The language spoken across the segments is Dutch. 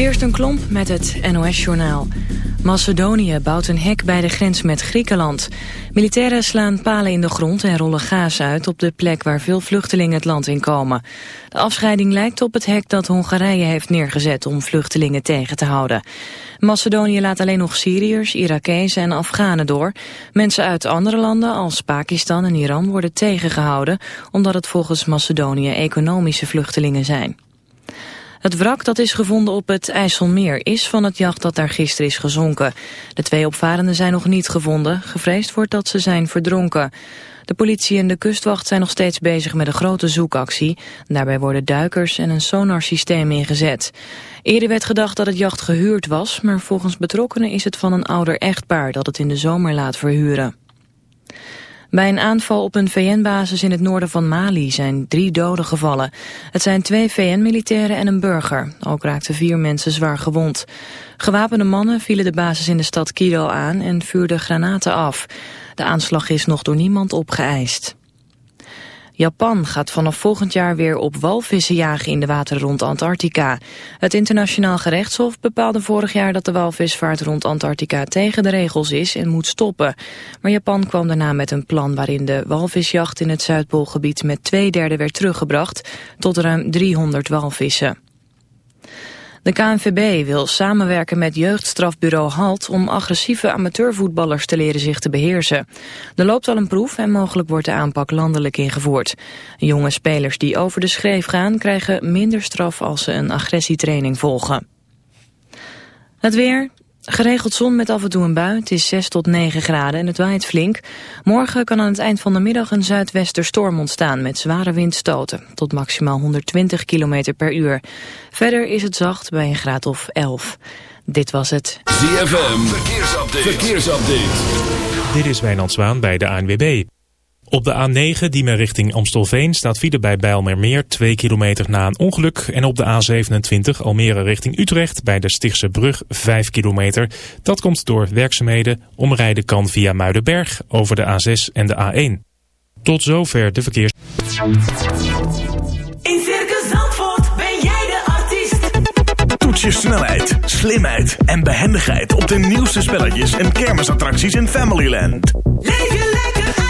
een Klomp met het NOS-journaal. Macedonië bouwt een hek bij de grens met Griekenland. Militairen slaan palen in de grond en rollen gaas uit... op de plek waar veel vluchtelingen het land in komen. De afscheiding lijkt op het hek dat Hongarije heeft neergezet... om vluchtelingen tegen te houden. Macedonië laat alleen nog Syriërs, Irakezen en Afghanen door. Mensen uit andere landen als Pakistan en Iran worden tegengehouden... omdat het volgens Macedonië economische vluchtelingen zijn. Het wrak dat is gevonden op het IJsselmeer is van het jacht dat daar gisteren is gezonken. De twee opvarenden zijn nog niet gevonden. Gevreesd wordt dat ze zijn verdronken. De politie en de kustwacht zijn nog steeds bezig met een grote zoekactie. Daarbij worden duikers en een sonarsysteem ingezet. Eerder werd gedacht dat het jacht gehuurd was, maar volgens betrokkenen is het van een ouder echtpaar dat het in de zomer laat verhuren. Bij een aanval op een VN-basis in het noorden van Mali zijn drie doden gevallen. Het zijn twee VN-militairen en een burger. Ook raakten vier mensen zwaar gewond. Gewapende mannen vielen de basis in de stad Kilo aan en vuurden granaten af. De aanslag is nog door niemand opgeëist. Japan gaat vanaf volgend jaar weer op walvissen jagen in de wateren rond Antarctica. Het internationaal gerechtshof bepaalde vorig jaar dat de walvisvaart rond Antarctica tegen de regels is en moet stoppen. Maar Japan kwam daarna met een plan waarin de walvisjacht in het Zuidpoolgebied met twee derde werd teruggebracht tot ruim 300 walvissen. De KNVB wil samenwerken met jeugdstrafbureau HALT om agressieve amateurvoetballers te leren zich te beheersen. Er loopt al een proef en mogelijk wordt de aanpak landelijk ingevoerd. Jonge spelers die over de schreef gaan krijgen minder straf als ze een agressietraining volgen. Het weer, Geregeld zon met af en toe een bui. Het is 6 tot 9 graden en het waait flink. Morgen kan aan het eind van de middag een zuidwesterstorm ontstaan met zware windstoten. Tot maximaal 120 km per uur. Verder is het zacht bij een graad of 11. Dit was het. ZFM, verkeersupdate. verkeersupdate. Dit is Wijnand Zwaan bij de ANWB. Op de A9, die men richting Amstelveen, staat file bij Bijlmermeer 2 kilometer na een ongeluk. En op de A27 Almere richting Utrecht bij de Stichtse Brug 5 kilometer. Dat komt door werkzaamheden. Omrijden kan via Muidenberg over de A6 en de A1. Tot zover de verkeers... In Circus Zandvoort ben jij de artiest. Toets je snelheid, slimheid en behendigheid op de nieuwste spelletjes en kermisattracties in Familyland. Leef je lekker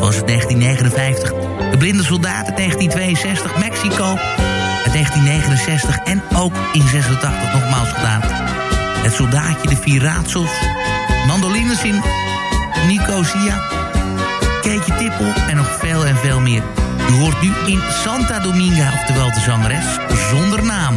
was het 1959. De Blinde Soldaat uit 1962. Mexico uit 1969. En ook in 86 nogmaals gedaan. Het Soldaatje, De Vier Raadsels. Mandolines in Nicosia. Keetje Tippel en nog veel en veel meer. U hoort nu in Santa Dominga, oftewel de zangeres, zonder naam.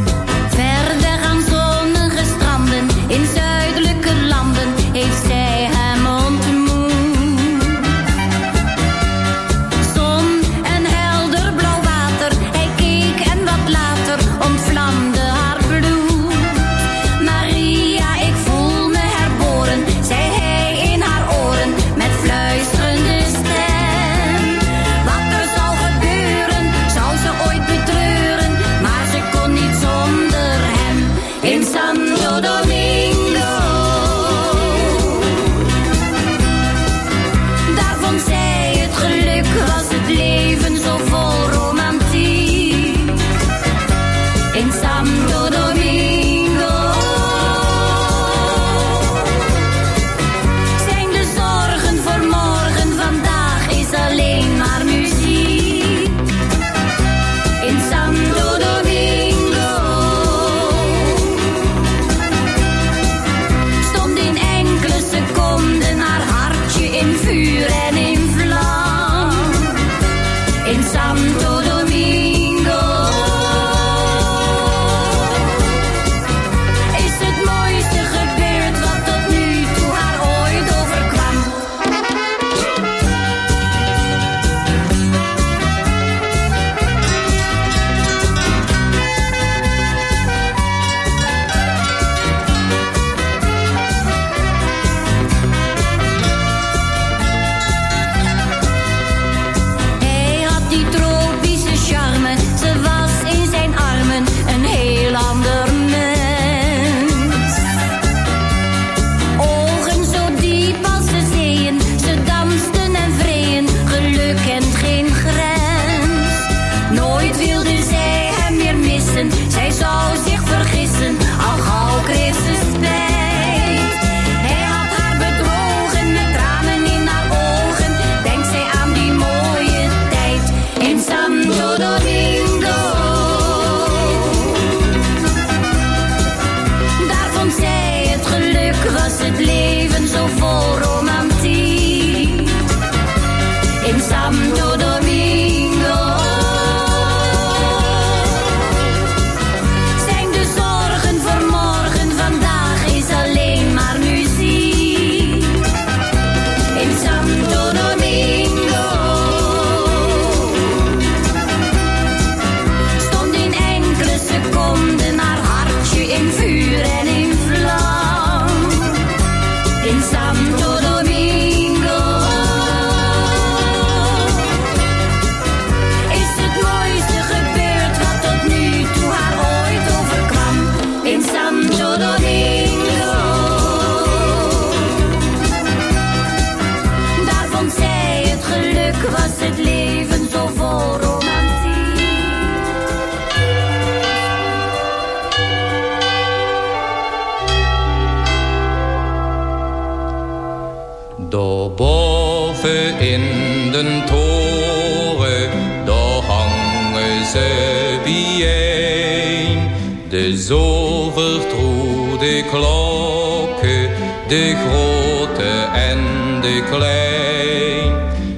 Bijeen. De zo vertrouwde klokken, de grote en de klein.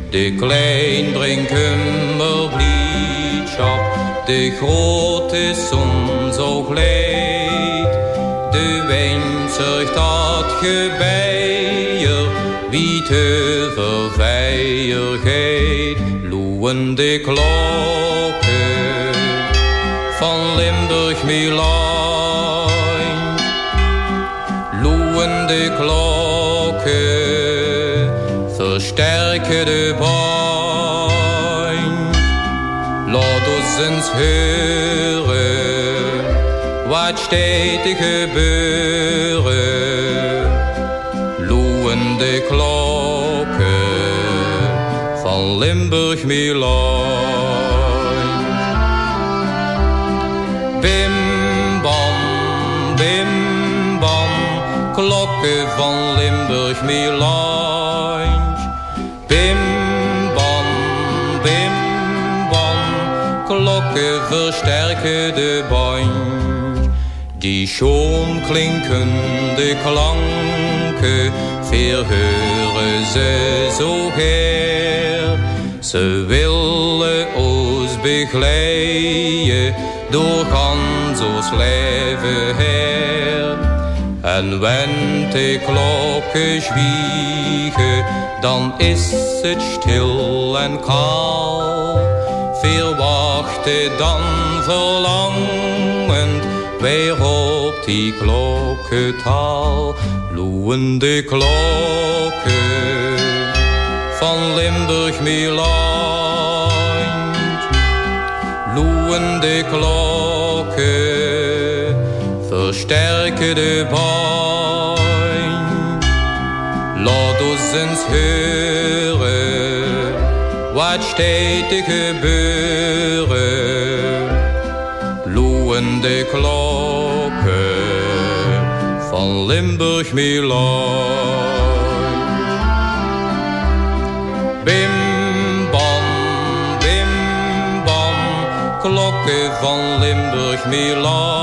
De klein brengt kummerbliedschap, de grote zon zo gleed. De wijn zorgt dat gebeier, wie te verveiligheid. Loeien de klokken Limburg Milaan. Loeien de klokken versterken de baan. Laat ons eens horen wat steeds te gebeuren. Loeien de klokken van Limburg Milaan. Van Limburg Milaan. Bim bam, bim bam, klokken versterken de band. Die schoon klinkende klanken, verheuren ze zo her. Ze willen ons begeleiden, door ons leven her. En wenn de klokken zwiegen, dan is het stil en kaal. Veel wachten dan verlangend, weer op die klokkentaal. Loeien de klokken van Limburg Milaan. Loeien de klokken zur de Boyn. Låt oss ens höre vad städtike böre Loende klokken van Limburg Milan. Bim bam, bim bam, klokken van Limburg Milan.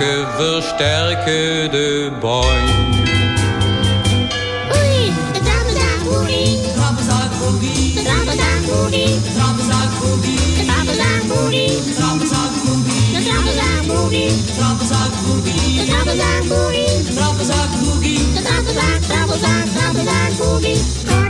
Klokken versterken de band. Oei, de trappelzakboogie. De trappelzakboogie. De. De trappelzakboogie. De. De. De. De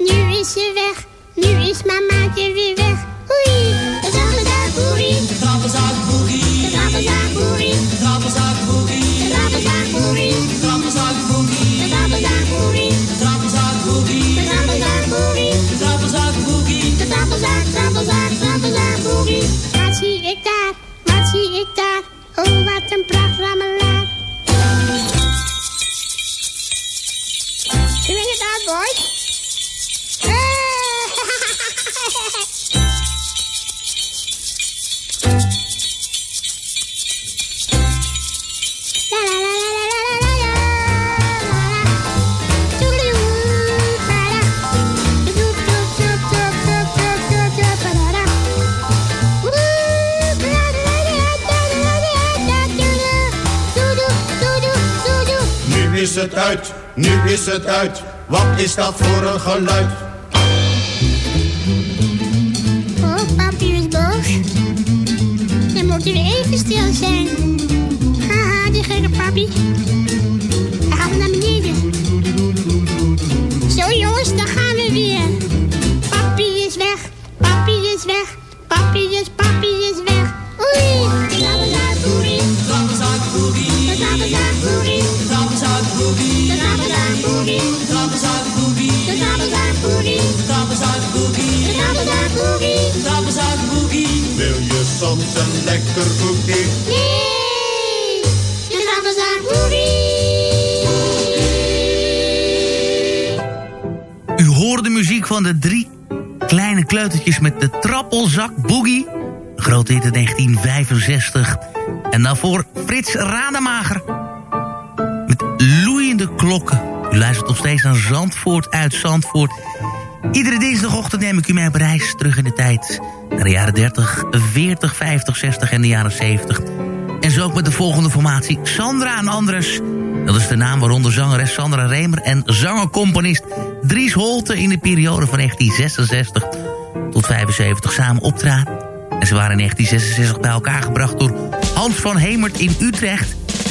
nu is ze weg. Nu is mamaatje weer weg. Oei, de trappelzakboogie. De trappelzakboogie. De trappelzakboogie. De is voor een geluid? Uit Zandvoort. Iedere dinsdagochtend neem ik u mee op reis terug in de tijd. Naar de jaren 30, 40, 50, 60 en de jaren 70. En zo ook met de volgende formatie. Sandra en Andres. Dat is de naam waaronder zangeres Sandra Remer en zangercomponist Dries Holte in de periode van 1966 tot 75 samen optraden. En ze waren in 1966 bij elkaar gebracht door Hans van Hemert in Utrecht.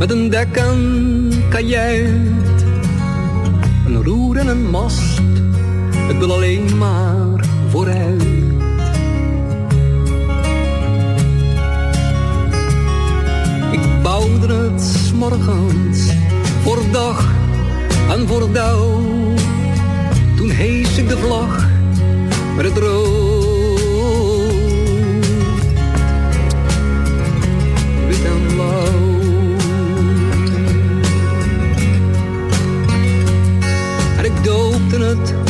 Met een dek en kajuit. Een roer en een mast, het wil alleen maar vooruit. Ik bouwde het 's voor dag en voor dauw. Toen hees ik de vlag met het rood,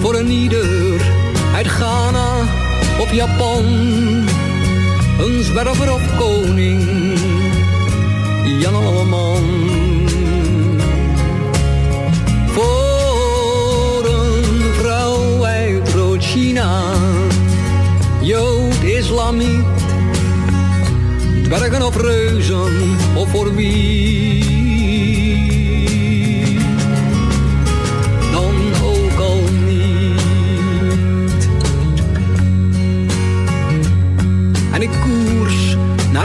voor een ieder uit Ghana op Japan. Een zwerver op koning, Jan Alleman. Voor een vrouw uit Rood-China, Jood, Islamiet, dwergen of reuzen of voor wie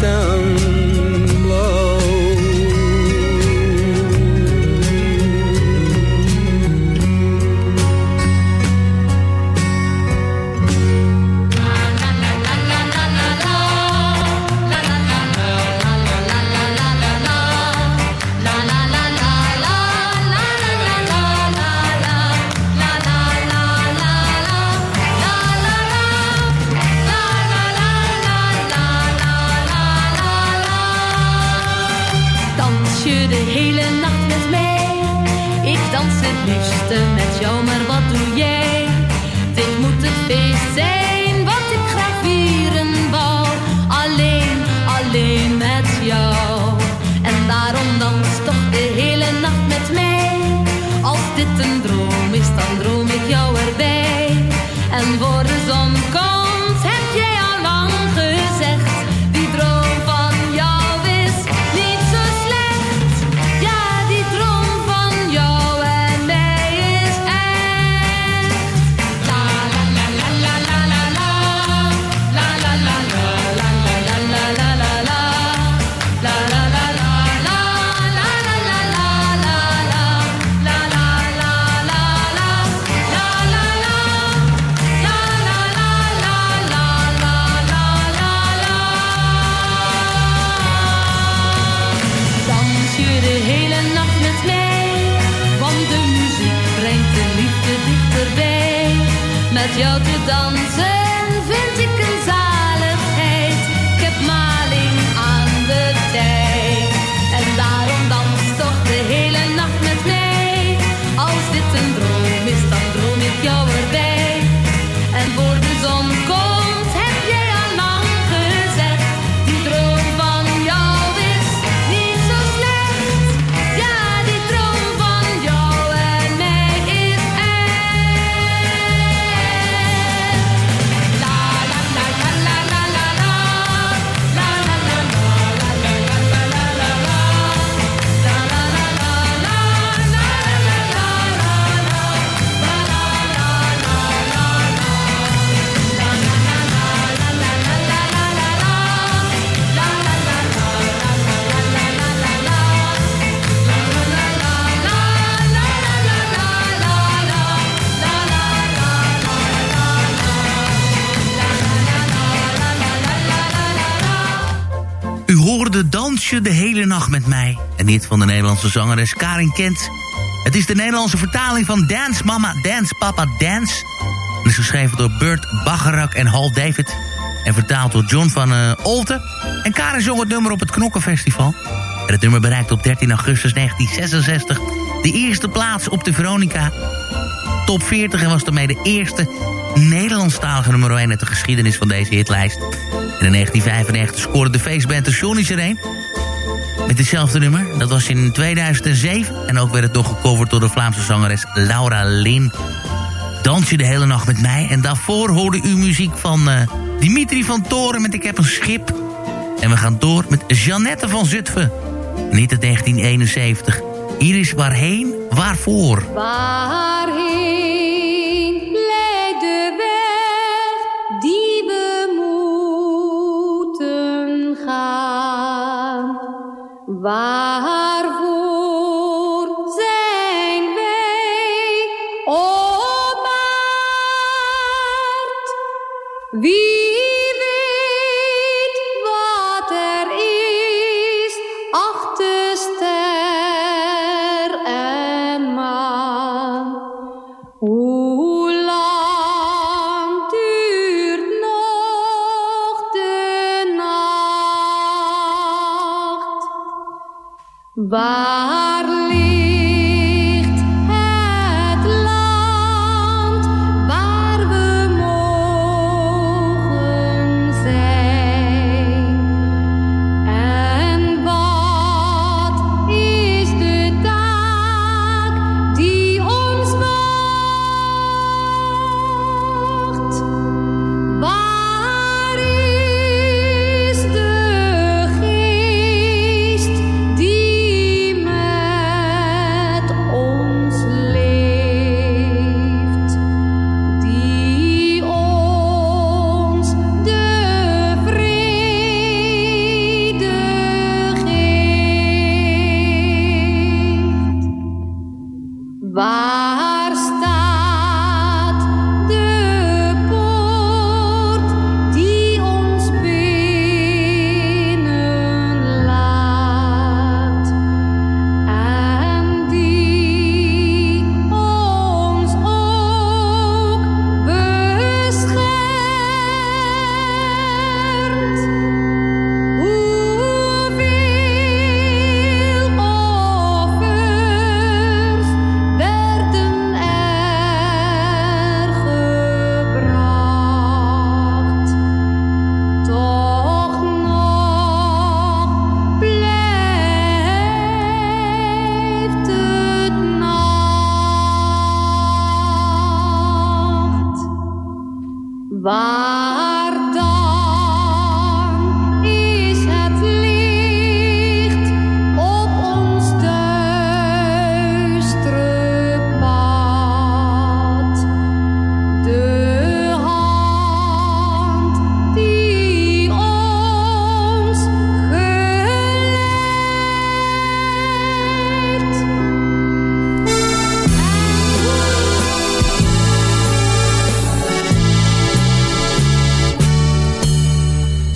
Down. dit een droom is, dan droom. U hoorde Dansje de hele nacht met mij. En dit van de Nederlandse zangeres Karin Kent. Het is de Nederlandse vertaling van Dance Mama, Dance Papa, Dance. Het is geschreven door Bert Bacharach en Hal David. En vertaald door John van eh, Olten. En Karin zong het nummer op het Knokkenfestival. En het nummer bereikt op 13 augustus 1966 de eerste plaats op de Veronica. Top 40 en was daarmee de eerste Nederlandstalige nummer 1 uit de geschiedenis van deze hitlijst. En in 1995 scoorde de feestband de Johnny's er met hetzelfde nummer. Dat was in 2007. En ook werd het nog gecoverd door de Vlaamse zangeres Laura Lin. Dans je de hele nacht met mij. En daarvoor hoorde u muziek van uh, Dimitri van Toren met Ik heb een schip. En we gaan door met Jeannette van Zutphen. Niet uit 1971. Hier is waarheen, waarvoor. Waarheen व Waar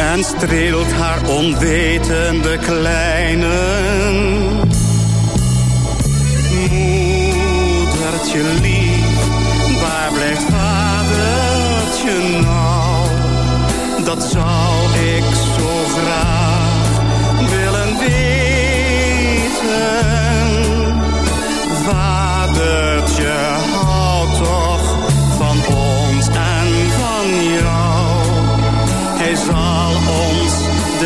En streelt haar onwetende kleinen. Moedertje lief, waar blijft vadertje nou? Dat zou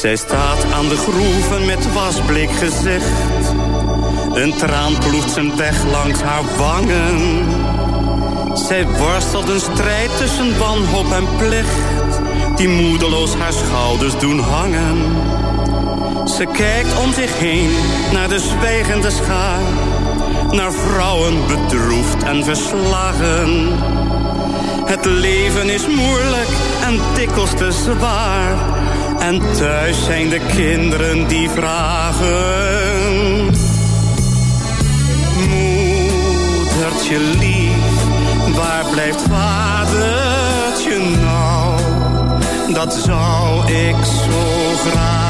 Zij staat aan de groeven met wasblik gezicht. Een traan ploegt zijn weg langs haar wangen. Zij worstelt een strijd tussen wanhoop en plicht. Die moedeloos haar schouders doen hangen. Ze kijkt om zich heen naar de zwijgende schaar. Naar vrouwen bedroefd en verslagen. Het leven is moeilijk en dikwijls te zwaar. En thuis zijn de kinderen die vragen. Moedertje lief, waar blijft vadertje nou? Dat zou ik zo graag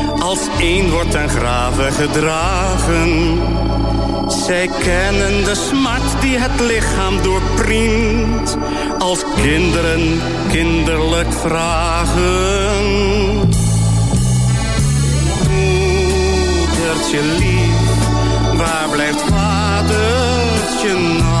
Als één wordt ten graven gedragen. Zij kennen de smart die het lichaam doorpriemt. Als kinderen kinderlijk vragen. Moedertje lief, waar blijft vadertje nou?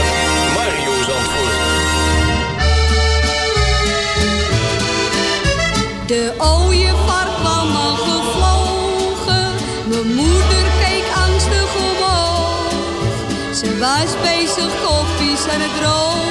was bezig koffies aan het drogen.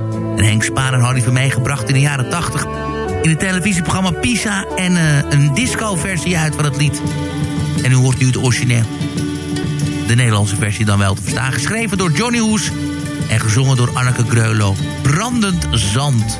En Henk Spaan en Harry van meegebracht in de jaren 80. In het televisieprogramma Pisa. En uh, een disco-versie uit van het lied. En u hoort nu het origineel. De Nederlandse versie dan wel te verstaan. Geschreven door Johnny Hoes. En gezongen door Anneke Greulow. Brandend Zand.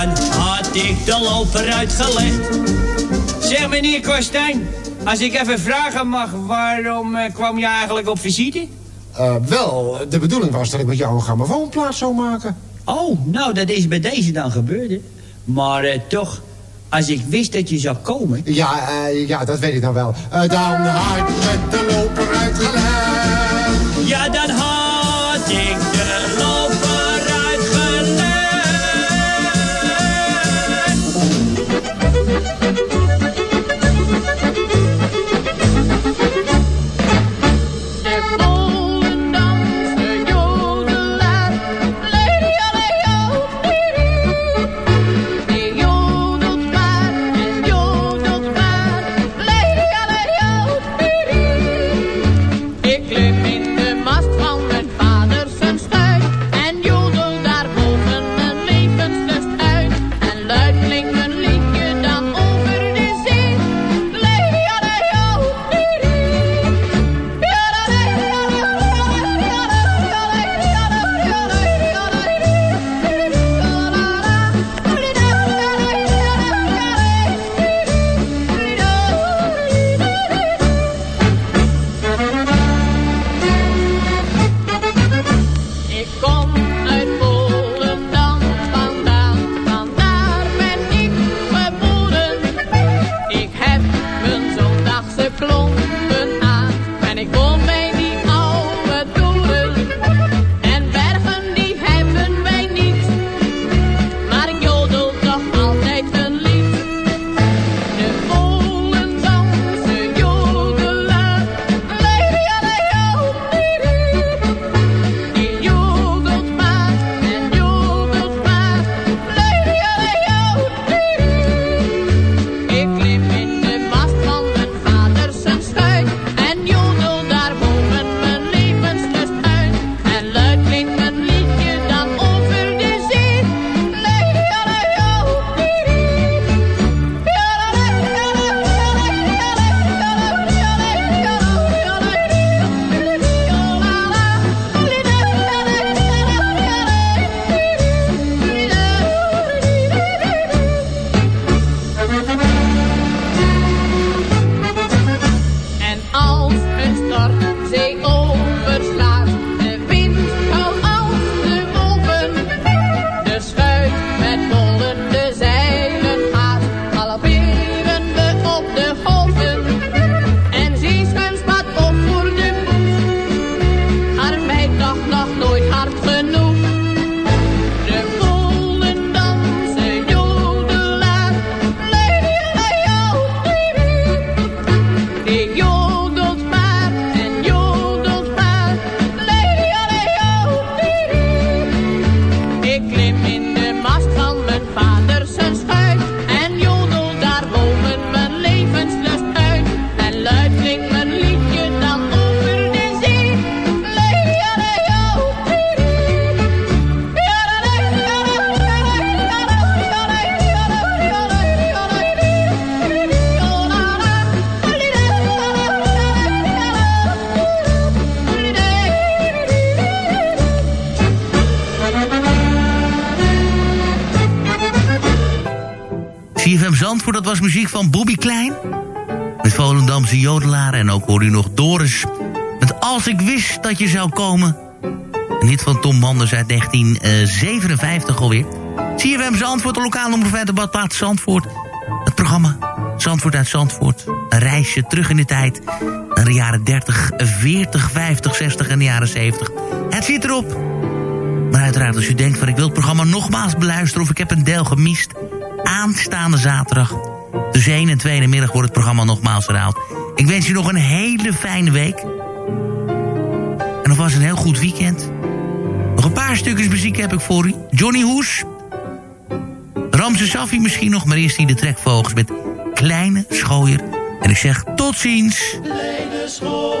Dan had ik de loper uitgelegd. Zeg meneer Kostijn, als ik even vragen mag, waarom eh, kwam je eigenlijk op visite? Eh, wel, de bedoeling was dat ik met jou een grammofoonplaat zou maken. Oh, nou dat is bij deze dan gebeurd. hè. Maar eh, toch, als ik wist dat je zou komen... Ja, ja, dat weet ik dan wel. Dan had ik met de loper uitgelegd. Ja, dan dat was muziek van Bobby Klein. Met Volendamse jodelaar. En ook hoor u nog Doris. Met Als ik wist dat je zou komen. Een hit van Tom Manders uit 1957 eh, alweer. Zie hem Zandvoort, de lokale omroep uit de badplaats Zandvoort. Het programma Zandvoort uit Zandvoort. Een reisje terug in de tijd. Naar de jaren 30, 40, 50, 60 en de jaren 70. Het zit erop. Maar uiteraard als u denkt van ik wil het programma nogmaals beluisteren... of ik heb een deel gemist aanstaande zaterdag. Tussen 1 en 2 in middag wordt het programma nogmaals herhaald. Ik wens u nog een hele fijne week. En nog was een heel goed weekend. Nog een paar stukjes muziek heb ik voor u. Johnny Hoes. Ramse Safi misschien nog, maar eerst die de trekvogels met Kleine Schooier. En ik zeg tot ziens. Kleine Schooier.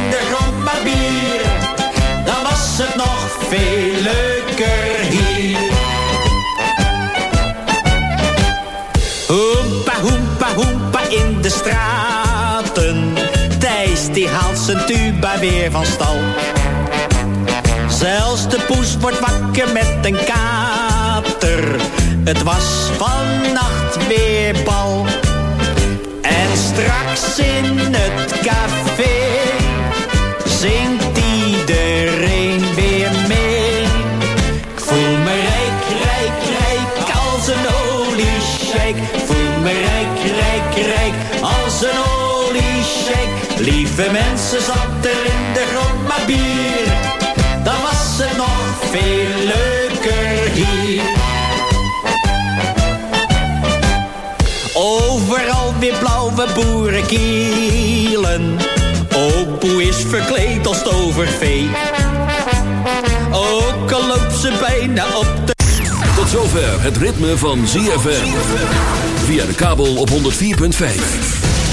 veel leuker hier. Hoempa, hoempa, hoempa in de straten. Thijs die haalt zijn tuba weer van stal. Zelfs de poes wordt wakker met een kater. Het was vannacht weer bal. En straks in het café zingt Lieve mensen, zat er in de grond maar bier. Dan was het nog veel leuker hier. Overal weer blauwe boerenkielen. Opoe is verkleed als tovervee. Ook al loopt ze bijna op de... Tot zover het ritme van ZFM. Via de kabel op 104.5.